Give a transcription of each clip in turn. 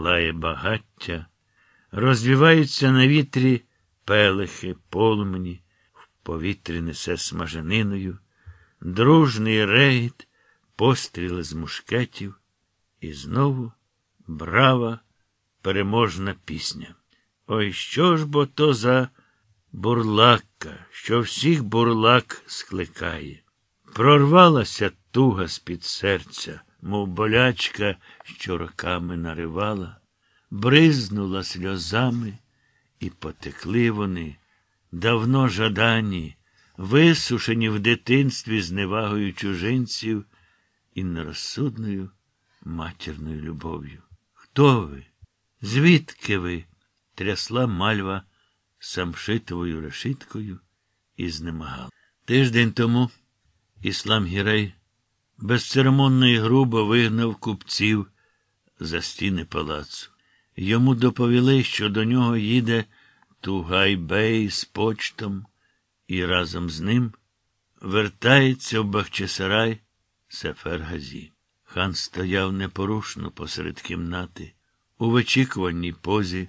лає багаття, розвіваються на вітрі пелехи, полумені, в повітрі несе смажениною, дружний регіт, постріли з мушкетів, і знову брава, переможна пісня. Ой, що ж бо то за бурлакка, що всіх бурлак скликає? Прорвалася туга з-під серця, мов болячка, що роками наривала, бризнула сльозами, і потекли вони, давно жадані, висушені в дитинстві зневагою чужинців і нерозсудною матірною любов'ю. Хто ви? Звідки ви? трясла мальва самшитовою решиткою і знемагала. Тиждень тому Іслам Гірей безцеремонно і грубо вигнав купців за стіни палацу. Йому доповіли, що до нього їде Тугайбей з почтом, і разом з ним вертається в Бахчисарай Сефер Газі. Хан стояв непорушно посеред кімнати, у вичікувальній позі,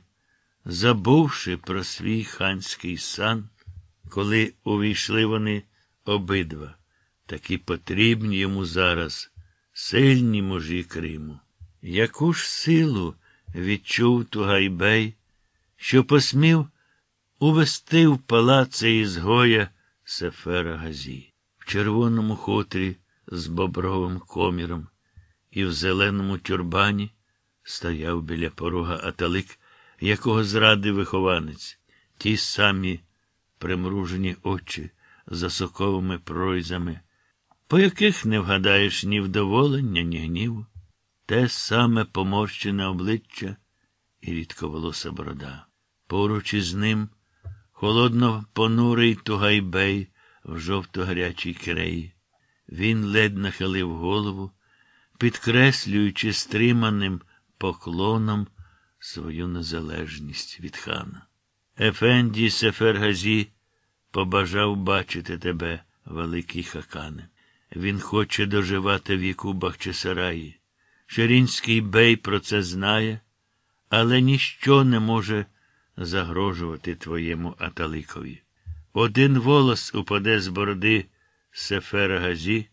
забувши про свій ханський сан, коли увійшли вони обидва, такі потрібні йому зараз, сильні мужі Криму. Яку ж силу відчув Тугайбей, що посмів увести в палаце ізгоя Сефера Газі, в червоному хутрі з бобровим коміром і в зеленому тюрбані стояв біля порога аталик, якого зрадив вихованець, ті самі примружені очі за соковими пройзами, по яких не вгадаєш ні вдоволення, ні гніву, те саме поморщене обличчя і рідковолоса борода. Поруч із ним холодно понурий тугайбей в жовто-гарячій киреї. Він ледь нахилив голову, підкреслюючи стриманим поклоном свою незалежність від хана. Ефенді Сефергазі побажав бачити тебе, великий хакане. Він хоче доживати віку Бахчисараї. Ширінський бей про це знає, але ніщо не може загрожувати твоєму аталикові. Один волос упаде з бороди Сефера Газі,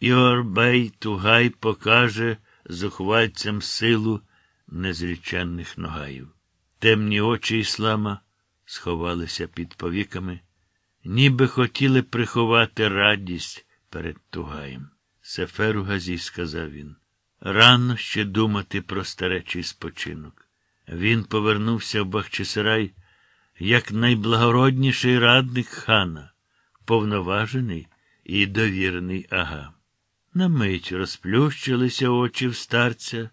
і Орбей Тугай покаже зухвальцям силу незріченних ногаїв. Темні очі іслама сховалися під повіками, ніби хотіли приховати радість перед Тугаєм. Сеферу Газі, сказав він, рано ще думати про старечий спочинок. Він повернувся в Бахчисарай як найблагородніший радник хана, повноважений і довірений ага. На мить розплющилися очі в старця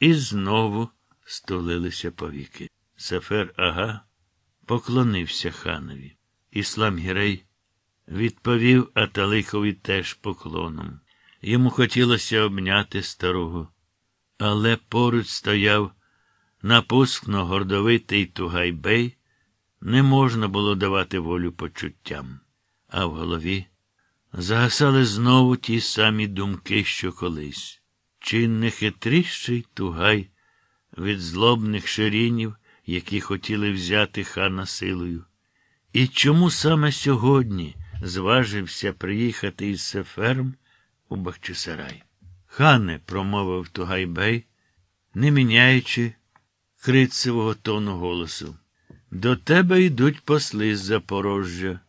і знову стулилися повіки. Сафер ага поклонився ханові. Іслам Гірей відповів Аталихові теж поклоном. Йому хотілося обняти старого, але поруч стояв напускно гордовитий Тугайбей, не можна було давати волю почуттям, а в голові загасали знову ті самі думки, що колись. Чи не хитріший тугай від злобних ширінів, які хотіли взяти хана силою? І чому саме сьогодні зважився приїхати із Сеферм у Бахчисарай? Хане, промовив Тугайбей, не міняючи крицевого тону голосу. До тебе йдуть посли з Запорожжя,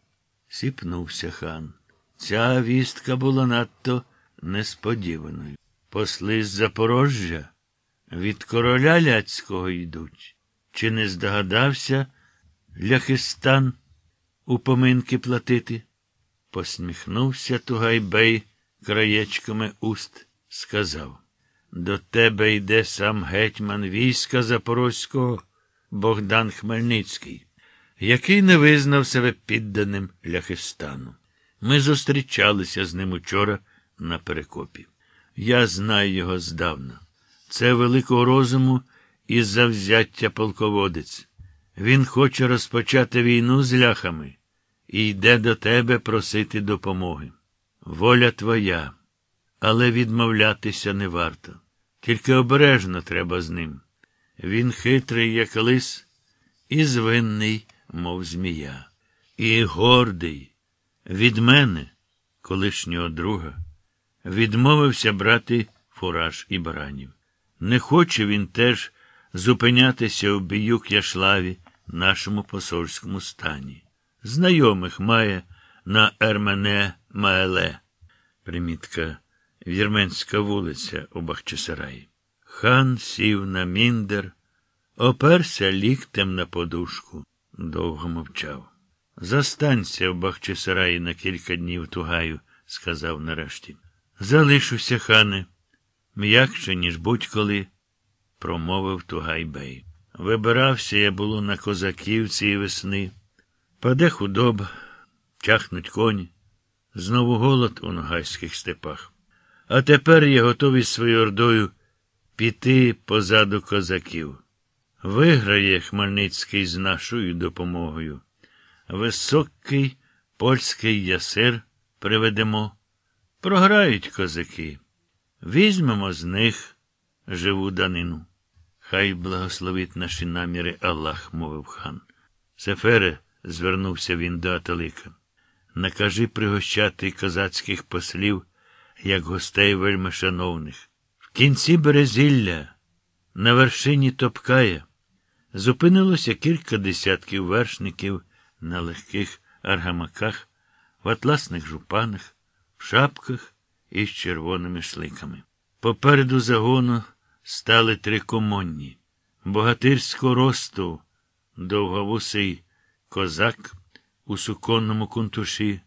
сіпнувся хан. Ця вістка була надто несподіваною. Посли з Запорожжя від короля ляцького йдуть. Чи не здогадався ляхистан упоминки платити? Посміхнувся Тугайбей краєчками уст, сказав. До тебе йде сам гетьман війська Запорозького Богдан Хмельницький, який не визнав себе підданим Ляхистану. Ми зустрічалися з ним учора на перекопі. Я знаю його здавна. Це великого розуму і завзяття полководець. Він хоче розпочати війну з ляхами і йде до тебе просити допомоги. Воля твоя, але відмовлятися не варто. Тільки обережно треба з ним. Він хитрий, як лис, і звинний, мов змія, і гордий. Від мене, колишнього друга, відмовився брати фураж і баранів. Не хоче він теж зупинятися у біюк Яшлаві, нашому посольському стані. Знайомих має на Ермене Маеле. Примітка Вірменська вулиця у Бахчисараї. Хан сів на міндер, оперся ліктем на подушку, довго мовчав. Застанься в Бахчисараї на кілька днів тугаю, сказав нарешті. Залишуся, хане, м'якше, ніж будь-коли, промовив Тугай бей. Вибирався я було на козаків цієї весни. Паде худоба, чахнуть коні. Знову голод у ногайських степах. А тепер я готовий своєю ордою піти позаду козаків. Виграє Хмельницький з нашою допомогою. Високий польський ясир приведемо. Програють козаки. Візьмемо з них живу данину. Хай благословить наші наміри Аллах, мовив хан. Сефере, звернувся він до Аталика. Накажи пригощати козацьких послів, як гостей вельми шановних. В кінці березілля, на вершині Топкая, зупинилося кілька десятків вершників на легких аргамаках, в атласних жупанах, в шапках і з червоними шликами. Попереду загону стали три комонні, богатирського росту, довговусий козак у суконному кунтуші,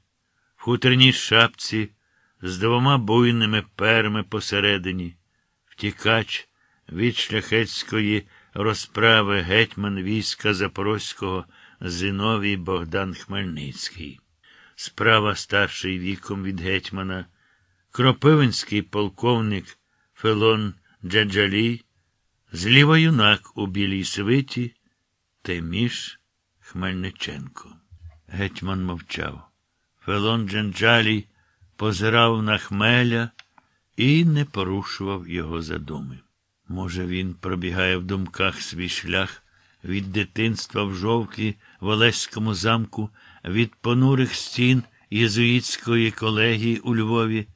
в хуторній шапці з двома буйними перми посередині, втікач від шляхетської розправи гетьман війська Запорозького Зиновій Богдан Хмельницький. Справа старший віком від гетьмана, кропивинський полковник Фелон Джаджалій, зліва юнак у білій свиті, Теміш Хмельниченко. Гетьман мовчав. Фелон Джанджалій позирав на хмеля і не порушував його задуми. Може, він пробігає в думках свій шлях від дитинства в жовкі в Олеському замку, від понурих стін єзуїтської колегії у Львові,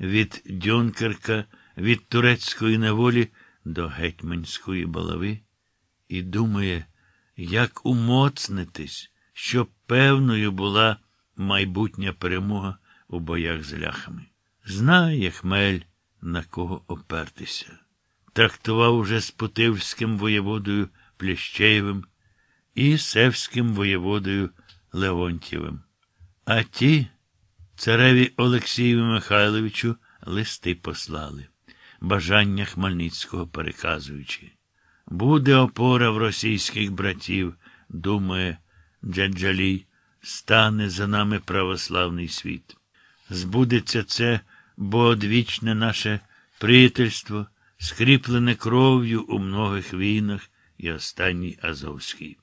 від Дюнкерка, від турецької неволі до гетьманської балави, і думає, як умоцнитись, щоб певною була майбутня перемога у боях з ляхами. Знає хмель, на кого опертися. Трактував уже з Путивським воєводою Плещеєвим і Севським воєводою Леонтьєвим. А ті цареві Олексієві Михайловичу листи послали, бажання Хмельницького переказуючи. Буде опора в російських братів, думає Джаджалій, стане за нами православний світ. Збудеться це, бо одвічне наше приятельство, скріплене кров'ю у многих війнах і останній Азовський.